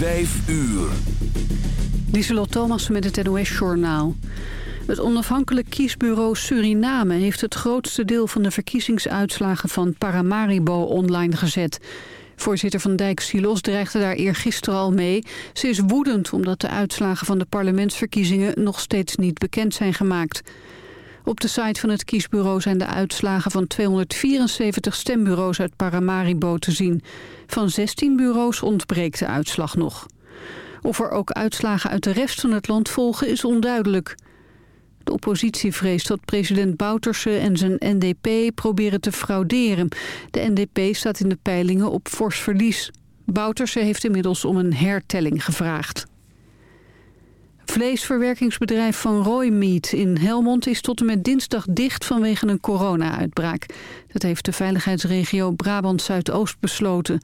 5 uur. Lieselot Thomas met het NOS-journaal. Het onafhankelijk kiesbureau Suriname heeft het grootste deel van de verkiezingsuitslagen van Paramaribo online gezet. Voorzitter van Dijk Silos dreigde daar eergisteren al mee. Ze is woedend omdat de uitslagen van de parlementsverkiezingen nog steeds niet bekend zijn gemaakt. Op de site van het kiesbureau zijn de uitslagen van 274 stembureaus uit Paramaribo te zien. Van 16 bureaus ontbreekt de uitslag nog. Of er ook uitslagen uit de rest van het land volgen is onduidelijk. De oppositie vreest dat president Bouterse en zijn NDP proberen te frauderen. De NDP staat in de peilingen op fors verlies. Bouterse heeft inmiddels om een hertelling gevraagd. Vleesverwerkingsbedrijf Van Roy Meat in Helmond is tot en met dinsdag dicht vanwege een corona-uitbraak. Dat heeft de veiligheidsregio Brabant-Zuidoost besloten.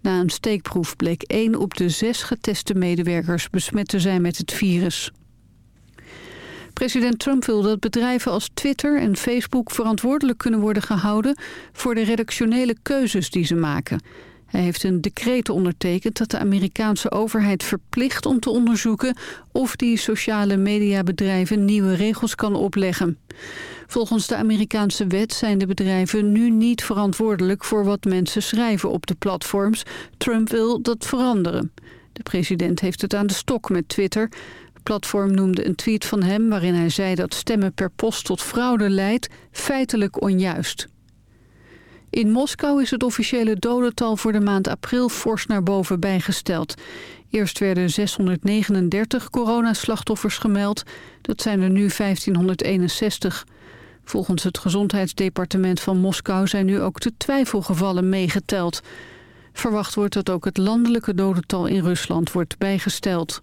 Na een steekproef bleek één op de zes geteste medewerkers besmet te zijn met het virus. President Trump wil dat bedrijven als Twitter en Facebook verantwoordelijk kunnen worden gehouden voor de redactionele keuzes die ze maken. Hij heeft een decreet ondertekend dat de Amerikaanse overheid verplicht om te onderzoeken of die sociale mediabedrijven nieuwe regels kan opleggen. Volgens de Amerikaanse wet zijn de bedrijven nu niet verantwoordelijk voor wat mensen schrijven op de platforms. Trump wil dat veranderen. De president heeft het aan de stok met Twitter. Platform noemde een tweet van hem waarin hij zei dat stemmen per post tot fraude leidt feitelijk onjuist. In Moskou is het officiële dodental voor de maand april fors naar boven bijgesteld. Eerst werden 639 coronaslachtoffers gemeld. Dat zijn er nu 1561. Volgens het gezondheidsdepartement van Moskou zijn nu ook de twijfelgevallen meegeteld. Verwacht wordt dat ook het landelijke dodental in Rusland wordt bijgesteld.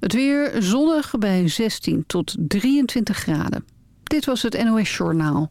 Het weer zonnig bij 16 tot 23 graden. Dit was het NOS Journaal.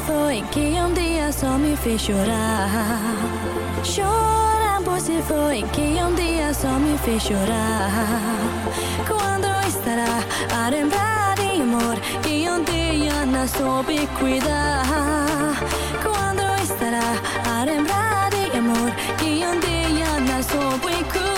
Foi que um dia só me fez chorar. Chora, pois se foi que um dia só me fez chorar. Quando estará a lembrar de amor que um dia não soube cuidar? Quando estará a lembrar de amor que um dia não soube cuidar?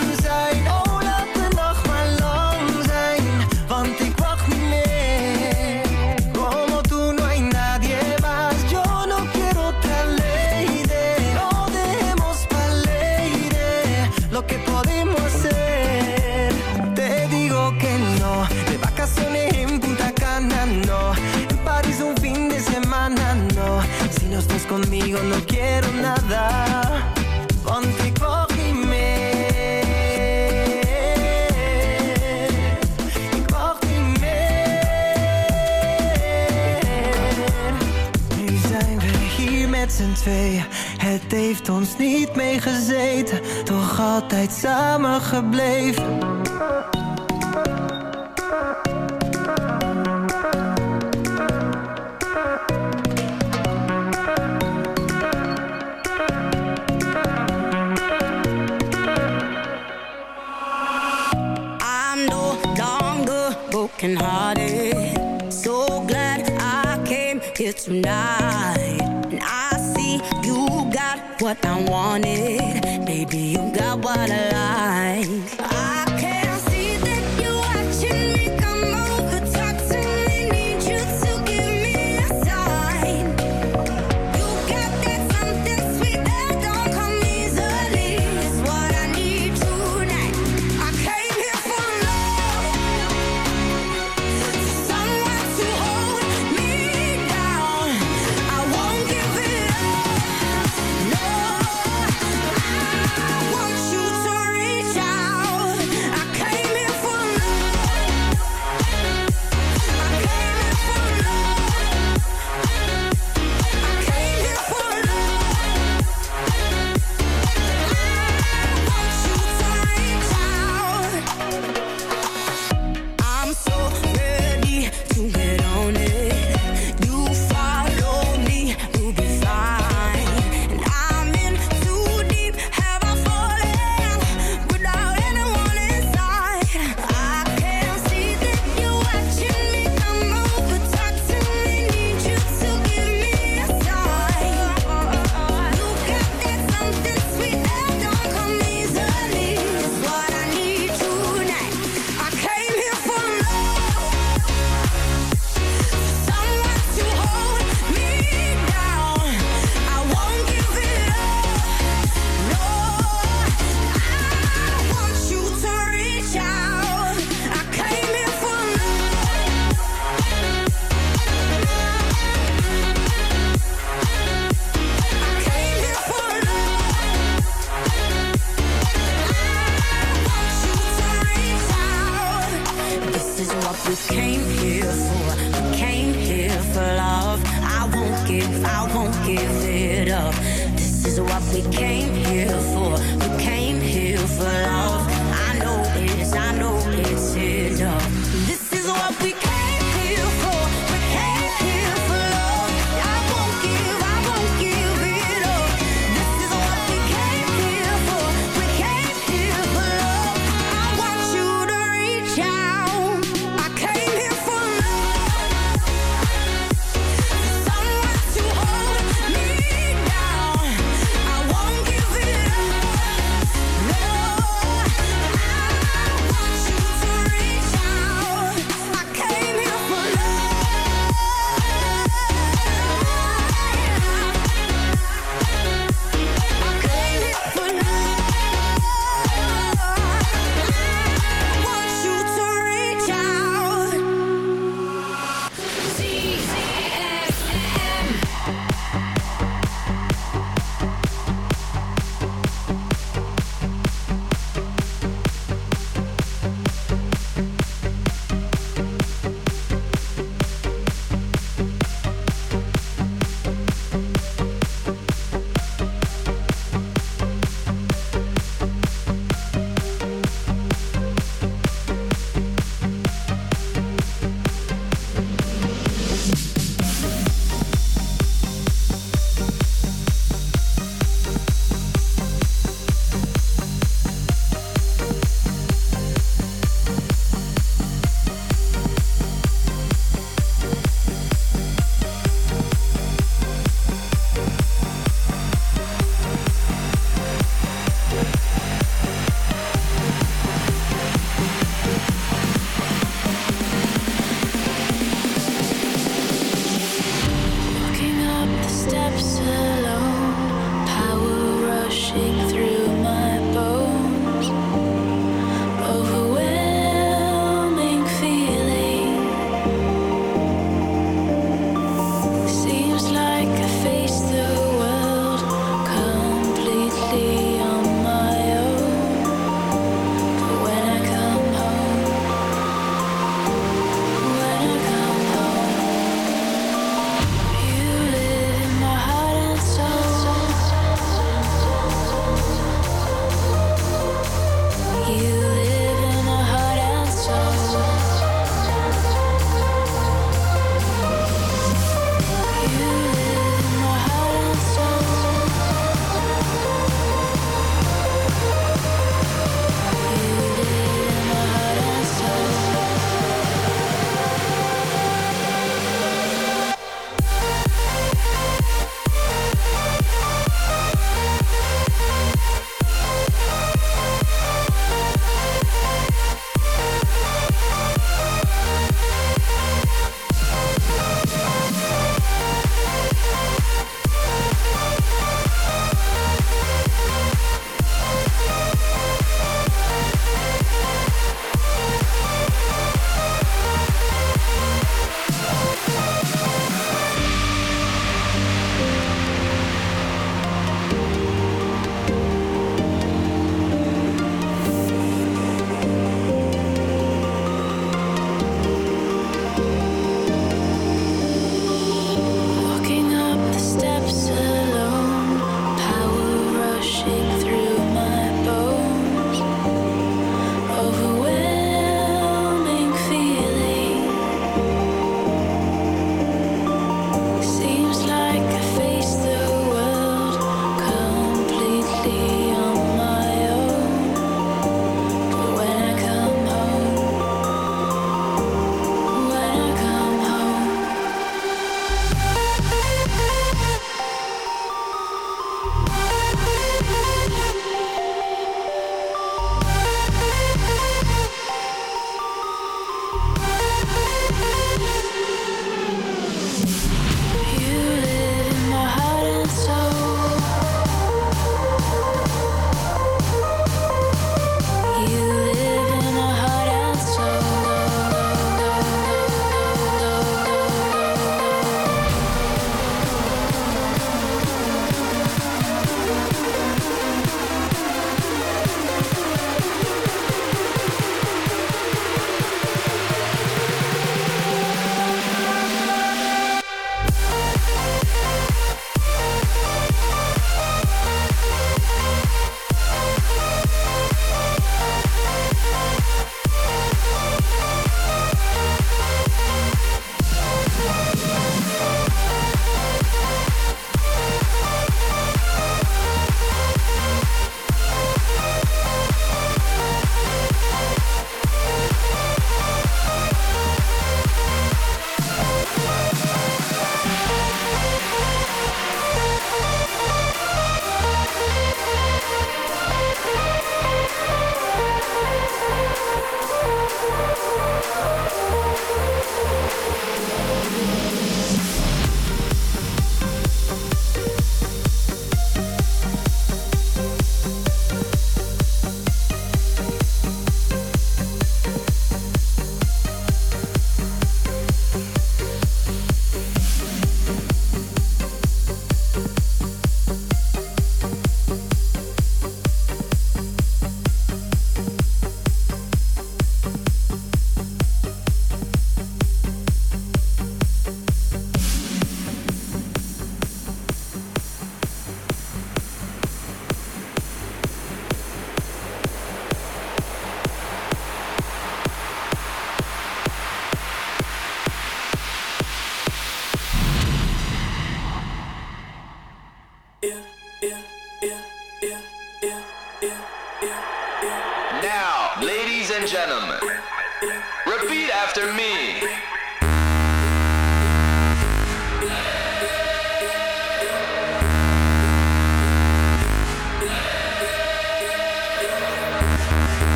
twee, het heeft ons niet meegezeten. Toch altijd samen gebleven. I'm no longer broken hearted. So glad I came here tonight. what I wanted. Baby, you got what I like. I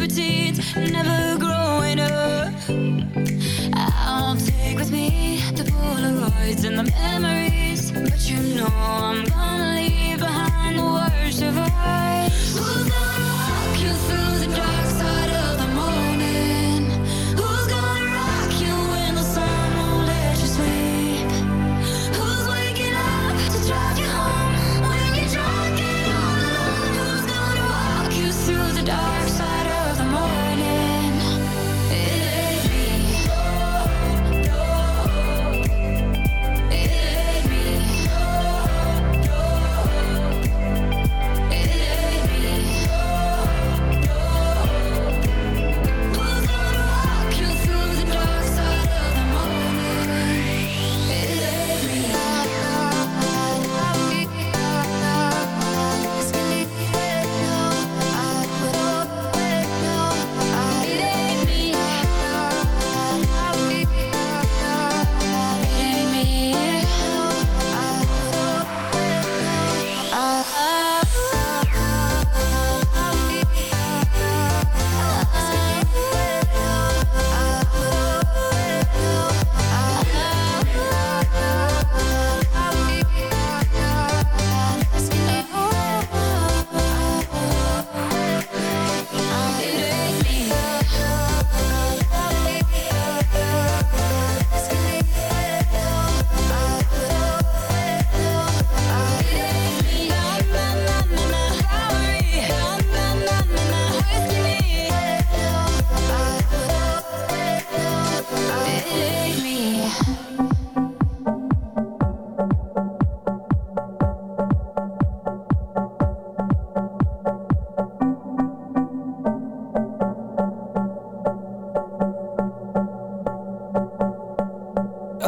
Never growing up. I'll take with me the Polaroids and the memories. But you know I'm gonna leave behind the worst of us. Gonna walk you through the dark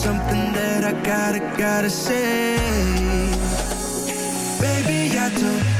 something that I gotta, gotta say. Baby, I do.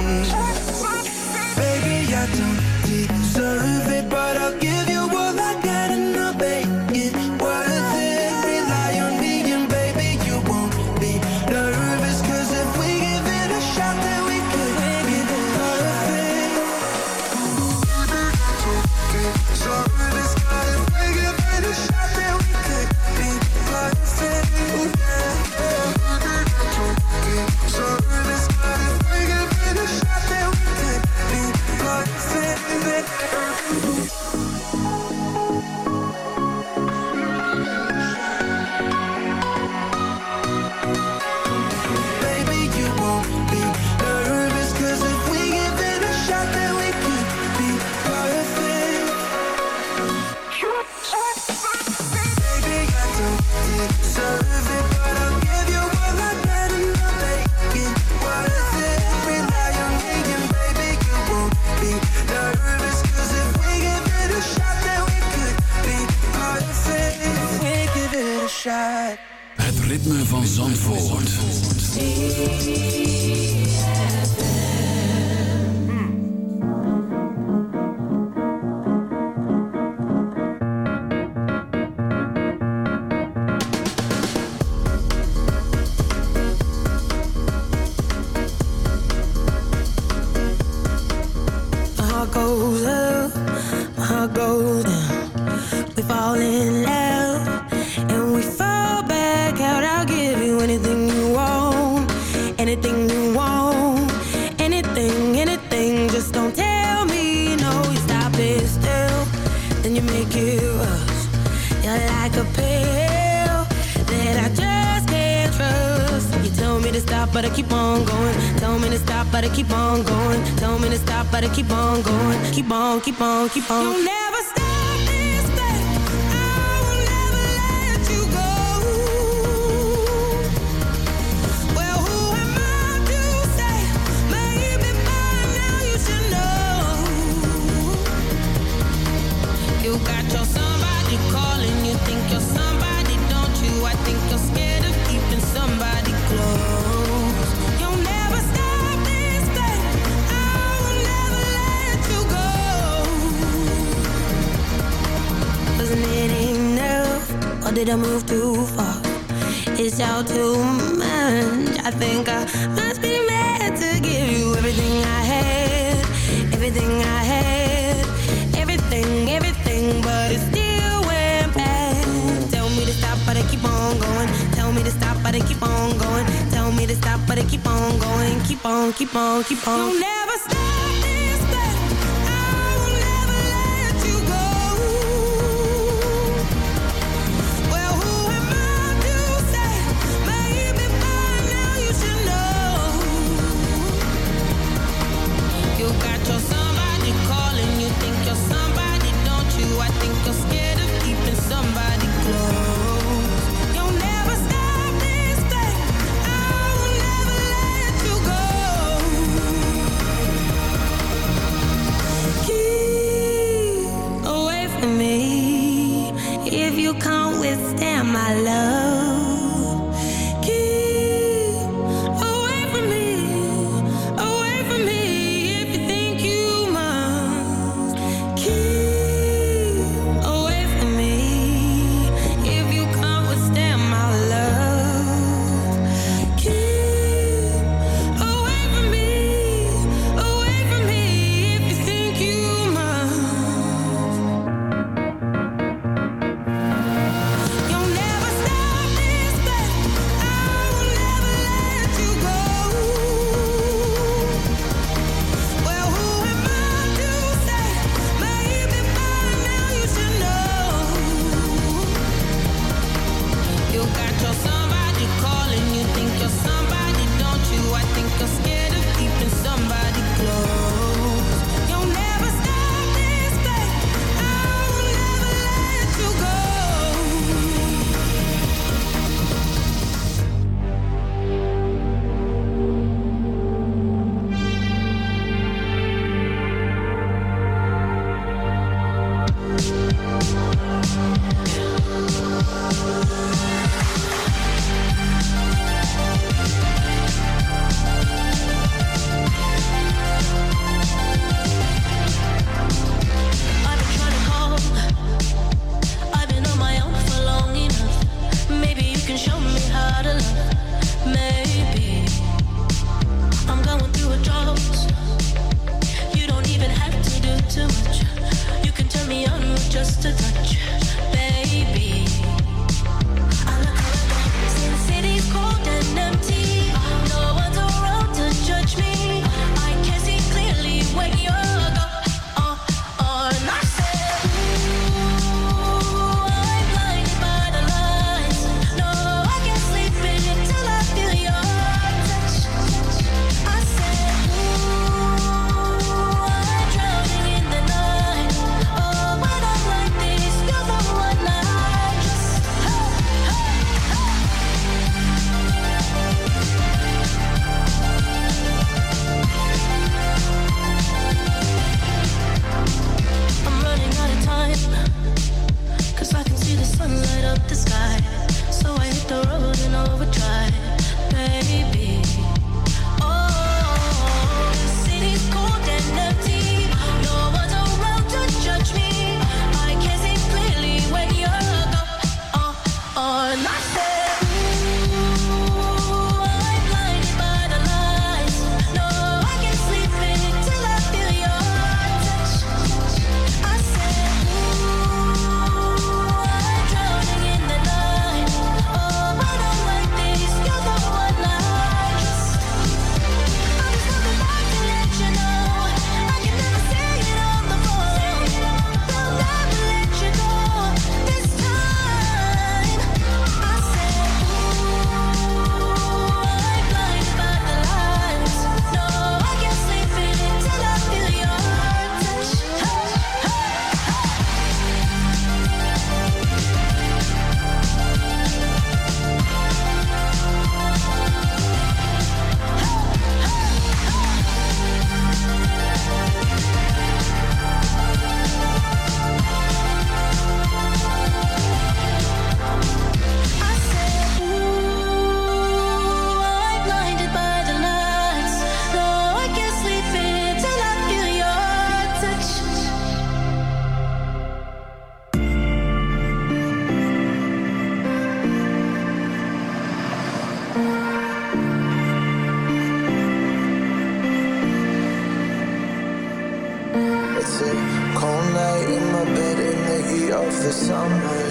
Cold night in my bed in the heat of the summer.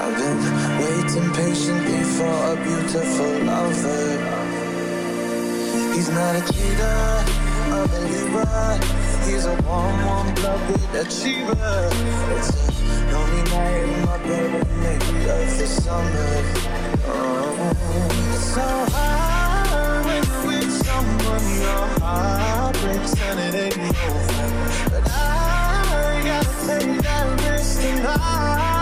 I've been waiting patiently for a beautiful lover. He's not a cheater, a believer. He's a warm, warm blooded achiever. It's a lonely night in my bed in the heat of the summer. Oh, it's so hard when you're with someone your heart breaks it ain't. But I gotta take that risk tonight.